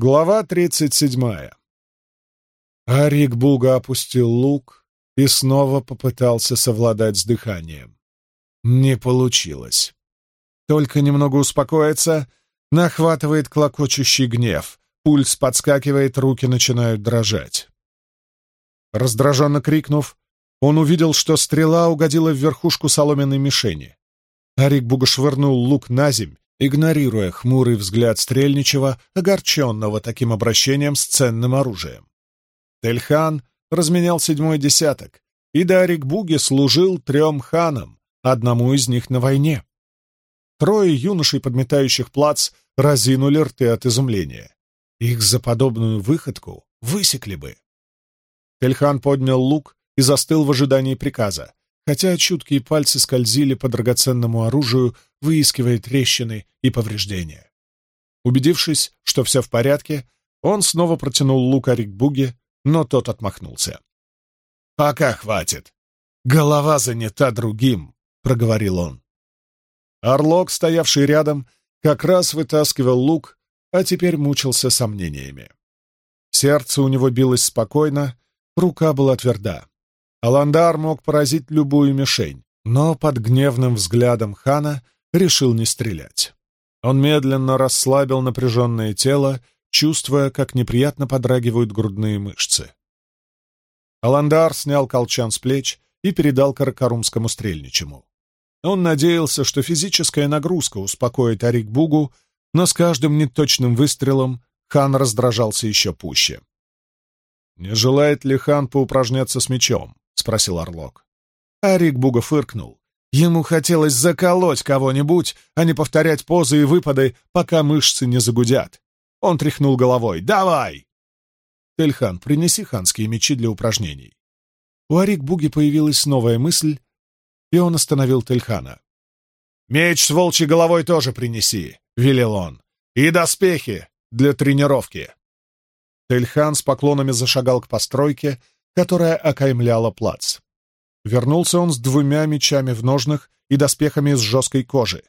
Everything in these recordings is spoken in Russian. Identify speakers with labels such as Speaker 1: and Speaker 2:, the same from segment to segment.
Speaker 1: Глава тридцать седьмая. Арик Буга опустил лук и снова попытался совладать с дыханием. Не получилось. Только немного успокоиться, нахватывает клокочущий гнев, пульс подскакивает, руки начинают дрожать. Раздраженно крикнув, он увидел, что стрела угодила в верхушку соломенной мишени. Арик Буга швырнул лук на земь игнорируя хмурый взгляд Стрельничего, огорченного таким обращением с ценным оружием. Тельхан разменял седьмой десяток, и Дарик Буги служил трем ханам, одному из них на войне. Трое юношей, подметающих плац, разинули рты от изумления. Их за подобную выходку высекли бы. Тельхан поднял лук и застыл в ожидании приказа, хотя чуткие пальцы скользили по драгоценному оружию, выискивая трещины и повреждения. Убедившись, что все в порядке, он снова протянул лук Арикбуге, но тот отмахнулся. «Пока хватит. Голова занята другим», — проговорил он. Орлок, стоявший рядом, как раз вытаскивал лук, а теперь мучился сомнениями. Сердце у него билось спокойно, рука была тверда. Аландар мог поразить любую мишень, но под гневным взглядом хана решил не стрелять. Он медленно расслабил напряженное тело, чувствуя, как неприятно подрагивают грудные мышцы. Аландар снял колчан с плеч и передал каракарумскому стрельничему. Он надеялся, что физическая нагрузка успокоит Арикбугу, но с каждым неточным выстрелом хан раздражался еще пуще. «Не желает ли хан поупражняться с мечом?» — спросил Орлок. Арик Буга фыркнул. Ему хотелось заколоть кого-нибудь, а не повторять позы и выпады, пока мышцы не загудят. Он тряхнул головой. «Давай!» «Тельхан, принеси ханские мечи для упражнений». У Арик Буги появилась новая мысль, и он остановил Тельхана. «Меч с волчьей головой тоже принеси», — велел он. «И доспехи для тренировки». Тельхан с поклонами зашагал к постройке, которая окаймляла плац. Вернулся он с двумя мечами в ножнах и доспехами из жесткой кожи.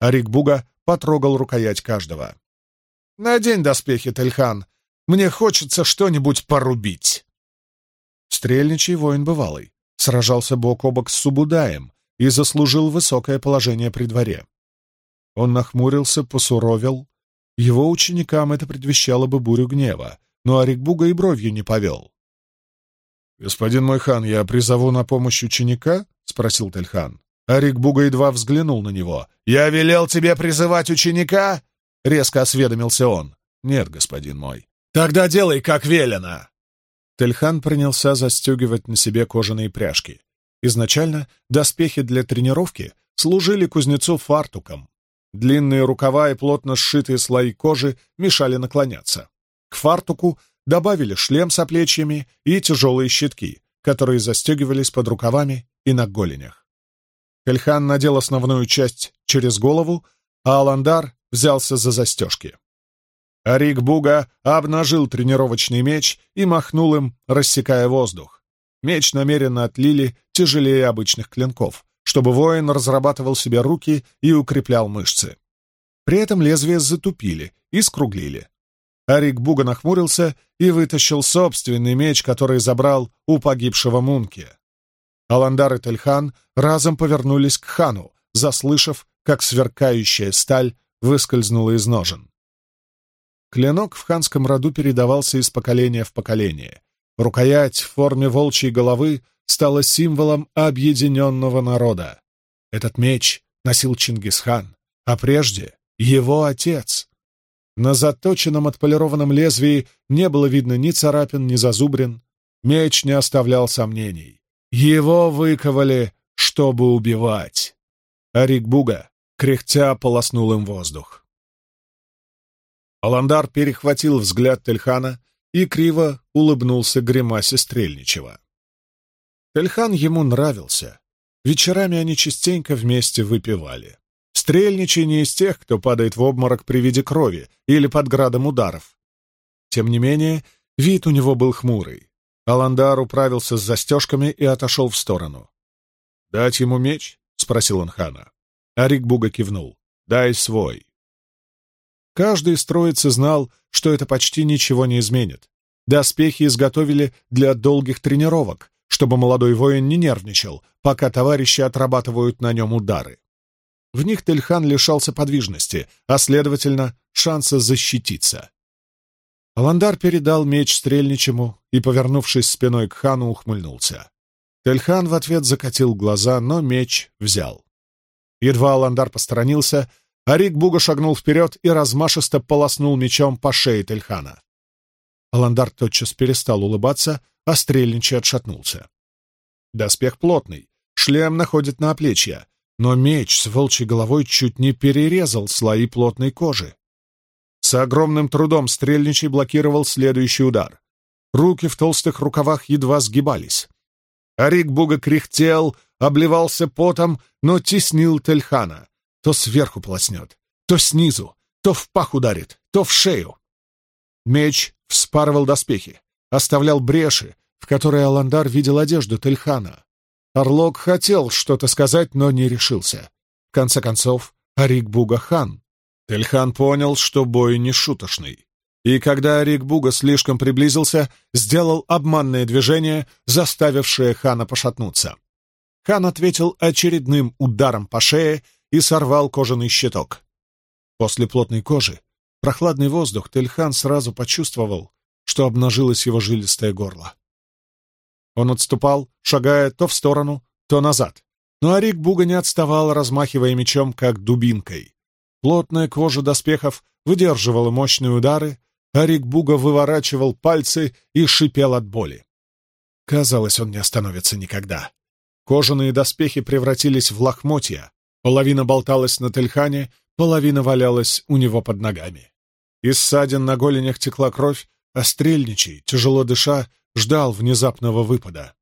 Speaker 1: А Рикбуга потрогал рукоять каждого. «Надень доспехи, Тельхан. Мне хочется что-нибудь порубить». Стрельничий воин бывалый. Сражался бок о бок с Субудаем и заслужил высокое положение при дворе. Он нахмурился, посуровил. Его ученикам это предвещало бы бурю гнева, но Арикбуга и бровью не повел. «Господин мой хан, я призову на помощь ученика?» — спросил Тельхан. Арик Буга едва взглянул на него. «Я велел тебе призывать ученика?» — резко осведомился он. «Нет, господин мой». «Тогда делай, как велено!» Тельхан принялся застегивать на себе кожаные пряжки. Изначально доспехи для тренировки служили кузнецу фартуком. Длинные рукава и плотно сшитые слои кожи мешали наклоняться. К фартуку добавили шлем с оплечьями и тяжелые щитки, которые застегивались под рукавами и на голенях. Кельхан надел основную часть через голову, а Аландар взялся за застежки. Арик Буга обнажил тренировочный меч и махнул им, рассекая воздух. Меч намеренно отлили тяжелее обычных клинков, чтобы воин разрабатывал себе руки и укреплял мышцы. При этом лезвие затупили и скруглили. Арик Буга нахмурился и вытащил собственный меч, который забрал у погибшего Мунки. Аландар и Тельхан разом повернулись к хану, заслышав, как сверкающая сталь выскользнула из ножен. Клинок в ханском роду передавался из поколения в поколение. Рукоять в форме волчьей головы стала символом объединенного народа. Этот меч носил Чингисхан, а прежде — его отец, на заточенном отполированном лезвии не было видно ни царапин, ни зазубрин. Меч не оставлял сомнений. Его выковали, чтобы убивать. Арик Буга, кряхтя, полоснул им воздух. Аландар перехватил взгляд Тельхана и криво улыбнулся гримасе Стрельничего. Тельхан ему нравился. Вечерами они частенько вместе выпивали. Стрельничий не из тех, кто падает в обморок при виде крови или под градом ударов. Тем не менее, вид у него был хмурый. Аландар управился с застежками и отошел в сторону. «Дать ему меч?» — спросил он хана. Арик Буга кивнул. «Дай свой». Каждый из троицы знал, что это почти ничего не изменит. Доспехи изготовили для долгих тренировок, чтобы молодой воин не нервничал, пока товарищи отрабатывают на нем удары. В них Тельхан лишался подвижности, а, следовательно, шанса защититься. Аландар передал меч стрельничему и, повернувшись спиной к хану, ухмыльнулся. Тельхан в ответ закатил глаза, но меч взял. Едва Аландар посторонился, Арик Буга шагнул вперед и размашисто полоснул мечом по шее Тельхана. Аландар тотчас перестал улыбаться, а стрельничий отшатнулся. Доспех плотный, шлем находит на оплечье, но меч с волчьей головой чуть не перерезал слои плотной кожи. С огромным трудом стрельничий блокировал следующий удар. Руки в толстых рукавах едва сгибались. Арик Буга кряхтел, обливался потом, но теснил Тельхана. То сверху полоснет, то снизу, то в пах ударит, то в шею. Меч вспарывал доспехи, оставлял бреши, в которые Аландар видел одежду Тельхана. Орлок хотел что-то сказать, но не решился. В конце концов, Арик Буга хан. Тельхан понял, что бой не шуточный. И когда Арик Буга слишком приблизился, сделал обманное движение, заставившее хана пошатнуться. Хан ответил очередным ударом по шее и сорвал кожаный щиток. После плотной кожи прохладный воздух Тельхан сразу почувствовал, что обнажилось его жилистое горло. Он отступал, шагая то в сторону, то назад. Но Арик Буга не отставал, размахивая мечом, как дубинкой. Плотная кожа доспехов выдерживала мощные удары, Арик Буга выворачивал пальцы и шипел от боли. Казалось, он не остановится никогда. Кожаные доспехи превратились в лохмотья, половина болталась на Тельхане, половина валялась у него под ногами. Из ссадин на голенях текла кровь, а стрельничий, тяжело дыша, ждал внезапного выпада.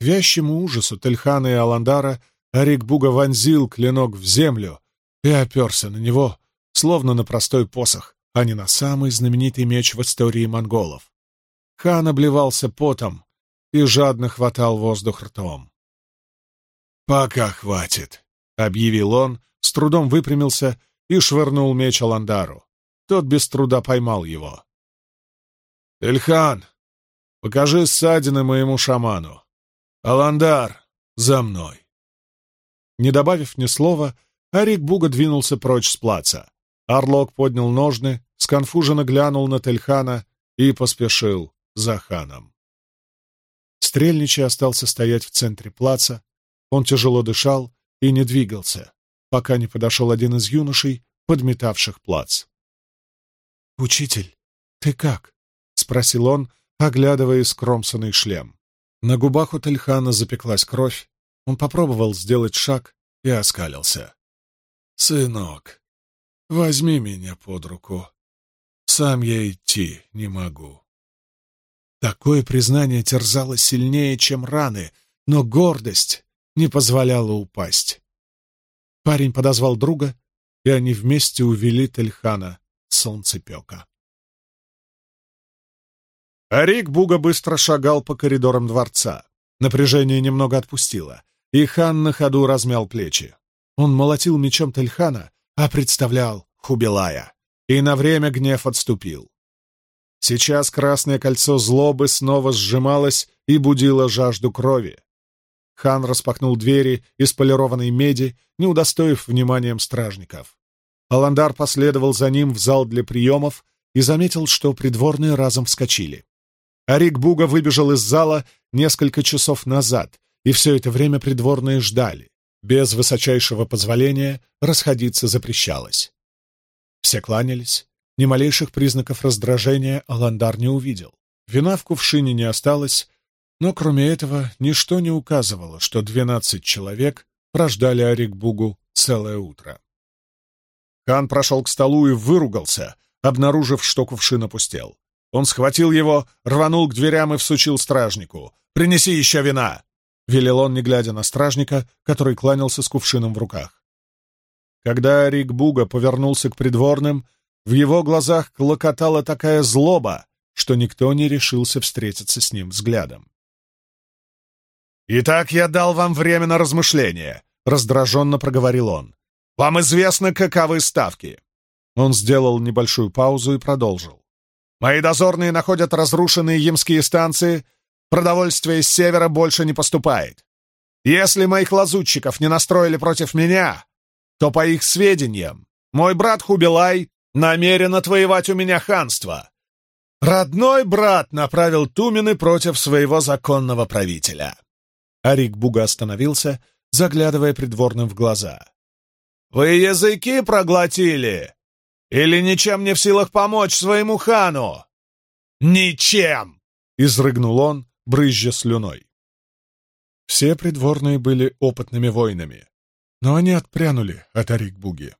Speaker 1: К вящему ужасу Тельхана и Аландара Арик Буга вонзил клинок в землю и оперся на него, словно на простой посох, а не на самый знаменитый меч в истории монголов. Хан обливался потом и жадно хватал воздух ртом. «Пока хватит», — объявил он, с трудом выпрямился и швырнул меч Аландару. Тот без труда поймал его. «Эльхан, Покажи ссадины моему шаману. Аландар, за мной!» Не добавив ни слова, Арик Буга двинулся прочь с плаца. Орлок поднял ножны, сконфуженно глянул на Тельхана и поспешил за ханом. Стрельничий остался стоять в центре плаца. Он тяжело дышал и не двигался, пока не подошел один из юношей, подметавших плац. «Учитель, ты как?» — спросил он, оглядывая скромсанный шлем. На губах у Тельхана запеклась кровь. Он попробовал сделать шаг и оскалился. «Сынок, возьми меня под руку. Сам я идти не могу». Такое признание терзало сильнее, чем раны, но гордость не позволяла упасть. Парень подозвал друга, и они вместе увели Тельхана солнцепека. Арик Буга быстро шагал по коридорам дворца. Напряжение немного отпустило, и хан на ходу размял плечи. Он молотил мечом Тельхана, а представлял Хубилая, и на время гнев отступил. Сейчас красное кольцо злобы снова сжималось и будило жажду крови. Хан распахнул двери из полированной меди, не удостоив вниманием стражников. Аландар последовал за ним в зал для приемов и заметил, что придворные разом вскочили. Арик Буга выбежал из зала несколько часов назад, и все это время придворные ждали. Без высочайшего позволения расходиться запрещалось. Все кланялись. Ни малейших признаков раздражения Аландар не увидел. Вина в кувшине не осталось, но кроме этого ничто не указывало, что двенадцать человек прождали Арикбугу целое утро. Хан прошел к столу и выругался, обнаружив, что кувшин опустел. Он схватил его, рванул к дверям и всучил стражнику. «Принеси еще вина!» — велел он, не глядя на стражника, который кланялся с кувшином в руках. Когда Рик Буга повернулся к придворным, в его глазах клокотала такая злоба, что никто не решился встретиться с ним взглядом. «Итак, я дал вам время на размышление», — раздраженно проговорил он. «Вам известно, каковы ставки. Он сделал небольшую паузу и продолжил. «Мои дозорные находят разрушенные ямские станции. Продовольствие с севера больше не поступает. Если моих лазутчиков не настроили против меня, то, по их сведениям, мой брат Хубилай намерен отвоевать у меня ханство. Родной брат направил Тумины против своего законного правителя». Арик Буга остановился, заглядывая придворным в глаза. «Вы языки проглотили? Или ничем не в силах помочь своему хану?» «Ничем!» — изрыгнул он, брызжа слюной. Все придворные были опытными воинами, но они отпрянули от Арикбуги.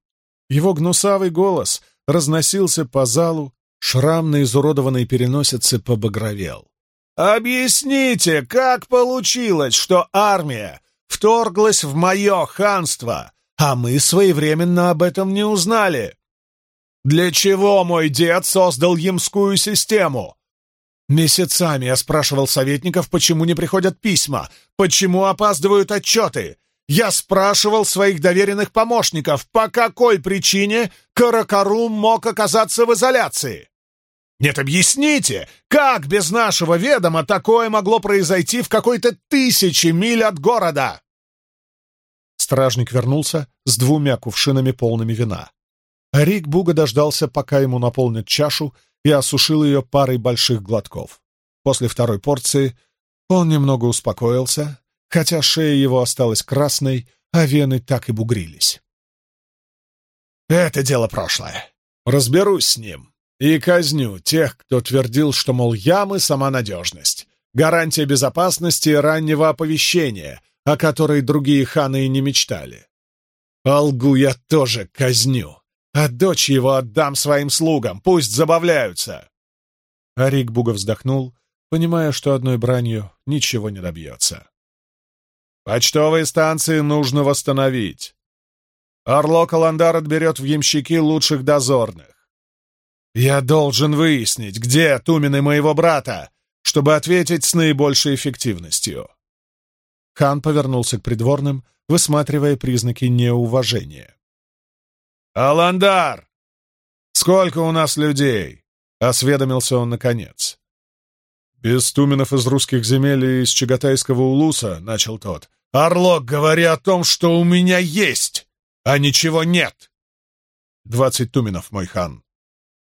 Speaker 1: Его гнусавый голос разносился по залу, шрам на изуродованной переносице побагровел. «Объясните, как получилось, что армия вторглась в мое ханство, а мы своевременно об этом не узнали. Для чего мой дед создал ямскую систему? Месяцами я спрашивал советников, почему не приходят письма, почему опаздывают отчеты. Я спрашивал своих доверенных помощников, по какой причине Каракарум мог оказаться в изоляции. Нет, объясните, как без нашего ведома такое могло произойти в какой-то тысячи миль от города? Стражник вернулся с двумя кувшинами полными вина. Рик Буга дождался, пока ему наполнят чашу, и осушил ее парой больших глотков. После второй порции он немного успокоился, хотя шея его осталась красной, а вены так и бугрились. «Это дело прошлое. Разберусь с ним и казню тех, кто твердил, что, мол, ямы — сама надежность, гарантия безопасности и раннего оповещения, о которой другие ханы и не мечтали. Алгу я тоже казню, а дочь его отдам своим слугам, пусть забавляются. Арик Буга вздохнул, понимая, что одной бранью ничего не добьется. Почтовые станции нужно восстановить. Орло Каландар отберет в ямщики лучших дозорных. Я должен выяснить, где тумины моего брата, чтобы ответить с наибольшей эффективностью. Хан повернулся к придворным, высматривая признаки неуважения. «Аландар! Сколько у нас людей?» — осведомился он наконец. «Без туменов из русских земель и из Чагатайского улуса», — начал тот. «Орлок, говори о том, что у меня есть, а ничего нет!» «Двадцать туменов, мой хан.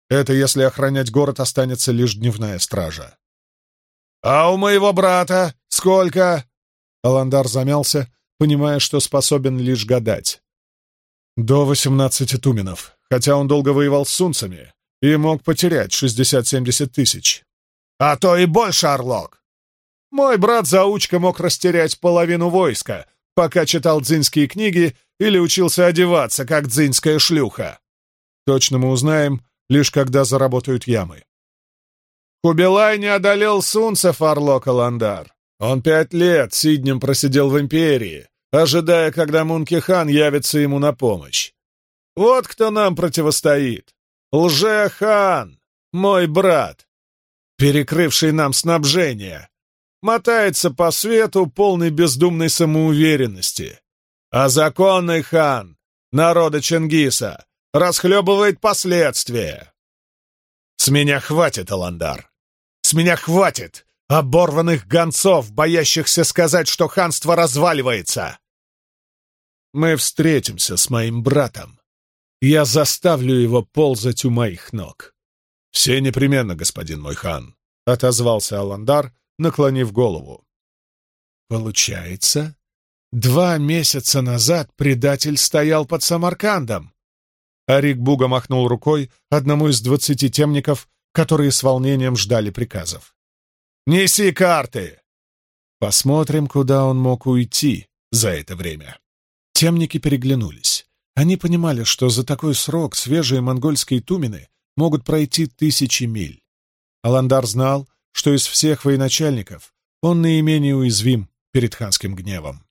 Speaker 1: Это если охранять город останется лишь дневная стража». «А у моего брата сколько?» Аландар замялся, понимая, что способен лишь гадать. До восемнадцати туменов, хотя он долго воевал с сунцами и мог потерять шестьдесят-семьдесят тысяч. А то и больше, Орлок! Мой брат-заучка мог растерять половину войска, пока читал дзинские книги или учился одеваться, как дзинская шлюха. Точно мы узнаем, лишь когда заработают ямы. Кубилай не одолел сунцев, Орлок Аландар. Он пять лет Сиднем просидел в империи, ожидая, когда Мункихан явится ему на помощь. Вот кто нам противостоит. Лже-хан, мой брат, перекрывший нам снабжение, мотается по свету полной бездумной самоуверенности. А законный хан, народа Чингиса, расхлебывает последствия. С меня хватит, Аландар. С меня хватит оборванных гонцов, боящихся сказать, что ханство разваливается. Мы встретимся с моим братом. Я заставлю его ползать у моих ног. Все непременно, господин мой хан, — отозвался Аландар, наклонив голову. Получается, два месяца назад предатель стоял под Самаркандом. Арик Буга махнул рукой одному из двадцати темников, которые с волнением ждали приказов. Неси карты!» Посмотрим, куда он мог уйти за это время. Темники переглянулись. Они понимали, что за такой срок свежие монгольские тумены могут пройти тысячи миль. Аландар знал, что из всех военачальников он наименее уязвим перед ханским гневом.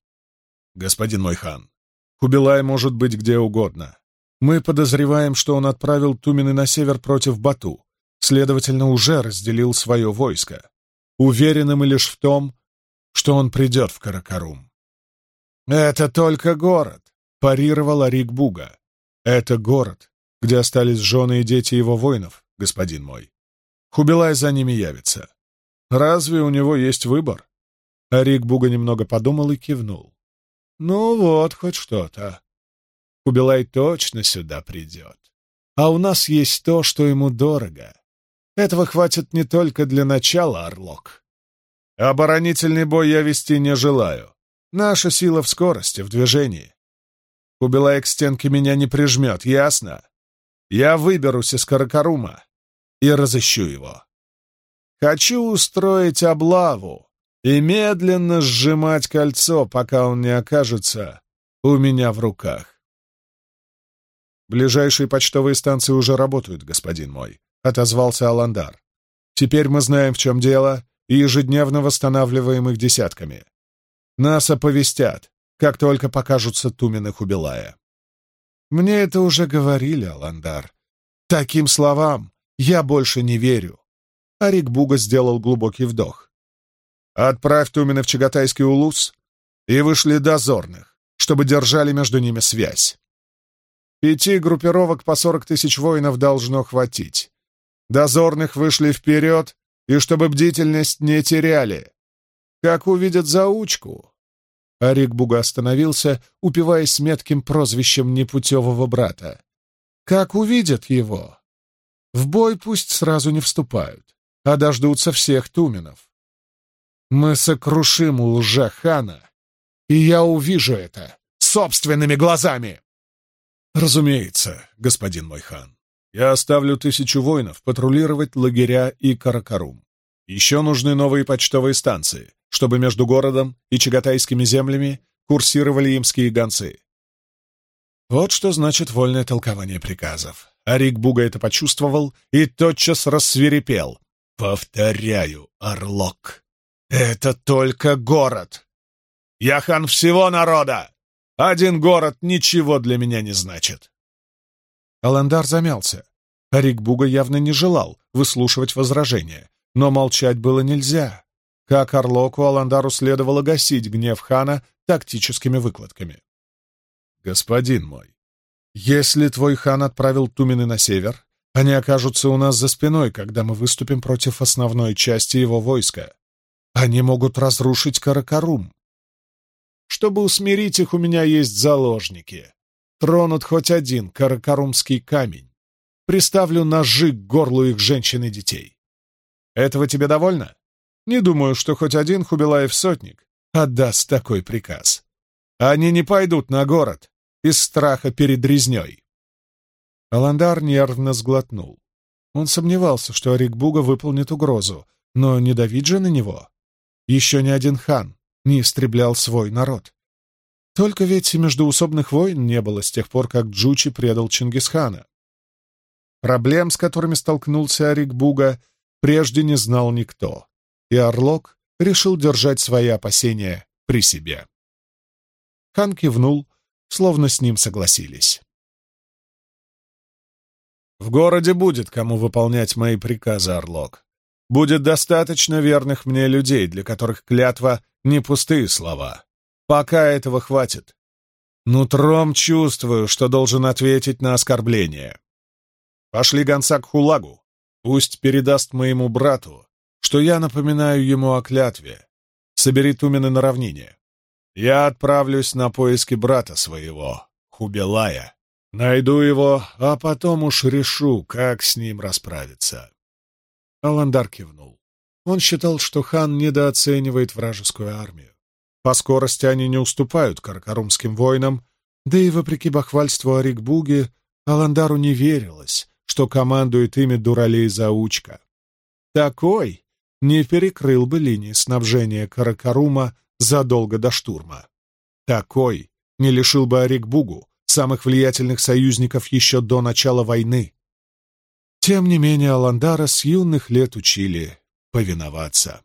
Speaker 1: «Господин мой хан, Кубилай может быть где угодно. Мы подозреваем, что он отправил тумены на север против Бату, следовательно, уже разделил свое войско уверенным лишь в том, что он придет в Каракарум. «Это только город», — парировал Арик Буга. «Это город, где остались жены и дети его воинов, господин мой. Хубилай за ними явится. Разве у него есть выбор? Арик Буга немного подумал и кивнул. Ну вот, хоть что-то. Хубилай точно сюда придет. А у нас есть то, что ему дорого. Этого хватит не только для начала, Орлок. Оборонительный бой я вести не желаю. Наша сила в скорости, в движении. Хубилай к стенке меня не прижмет, ясно? Я выберусь из Каракарума и разыщу его. Хочу устроить облаву и медленно сжимать кольцо, пока он не окажется у меня в руках. «Ближайшие почтовые станции уже работают, господин мой», — отозвался Аландар. «Теперь мы знаем, в чем дело, и ежедневно восстанавливаем их десятками. Нас оповестят, как только покажутся Тумины Хубилая». «Мне это уже говорили, Аландар. Таким словам я больше не верю». Арик Буга сделал глубокий вдох. «Отправь Тумина в Чагатайский улус и вышли дозорных, чтобы держали между ними связь. Пяти группировок по сорок тысяч воинов должно хватить. Дозорных вышли вперед, и чтобы бдительность не теряли. Как увидят заучку...» Арик Буга остановился, упиваясь метким прозвищем непутевого брата. «Как увидят его? В бой пусть сразу не вступают, а дождутся всех туменов. Мы сокрушим лжа-хана, и я увижу это собственными глазами!» «Разумеется, господин мой хан. Я оставлю тысячу воинов патрулировать лагеря и Каракарум. Еще нужны новые почтовые станции, чтобы между городом и чагатайскими землями курсировали имские гонцы. Вот что значит вольное толкование приказов. Арик Буга это почувствовал и тотчас рассверепел. «Повторяю, Орлок, это только город. Я хан всего народа. Один город ничего для меня не значит». Аландар замялся. Арик Буга явно не желал выслушивать возражения, но молчать было нельзя. Как Орлоку, Аландару следовало гасить гнев хана тактическими выкладками. «Господин мой, если твой хан отправил Тумины на север, они окажутся у нас за спиной, когда мы выступим против основной части его войска. Они могут разрушить Каракарум. Чтобы усмирить их, у меня есть заложники. Тронут хоть один каракарумский камень. Приставлю ножи к горлу их женщин и детей. Этого тебе довольно? Не думаю, что хоть один Хубилаев-сотник отдаст такой приказ. Они не пойдут на город из страха перед резней. Аландар нервно сглотнул. Он сомневался, что Арикбуга выполнит угрозу, но не давить же на него. Еще ни один хан не истреблял свой народ. Только ведь и междуусобных войн не было с тех пор, как Джучи предал Чингисхана. Проблем, с которыми столкнулся Арикбуга, прежде не знал никто, и Орлок решил держать свои опасения при себе. Хан кивнул, словно с ним согласились. «В городе будет кому выполнять мои приказы, Орлок. Будет достаточно верных мне людей, для которых клятва — не пустые слова. Пока этого хватит. Нутром чувствую, что должен ответить на оскорбление. Пошли гонца к Хулагу. Пусть передаст моему брату, что я напоминаю ему о клятве. Собери тумены на равнине. Я отправлюсь на поиски брата своего, Хубелая. Найду его, а потом уж решу, как с ним расправиться. Аландар кивнул. Он считал, что хан недооценивает вражескую армию. По скорости они не уступают каракарумским воинам, да и, вопреки бахвальству Арикбуги, Аландару не верилось, что командует ими дуралей-заучка. Такой не перекрыл бы линии снабжения Каракарума задолго до штурма. Такой не лишил бы Арикбугу самых влиятельных союзников еще до начала войны. Тем не менее, Аландара с юных лет учили повиноваться.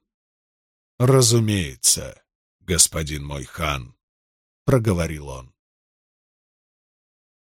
Speaker 1: Разумеется, господин мой хан, — проговорил он.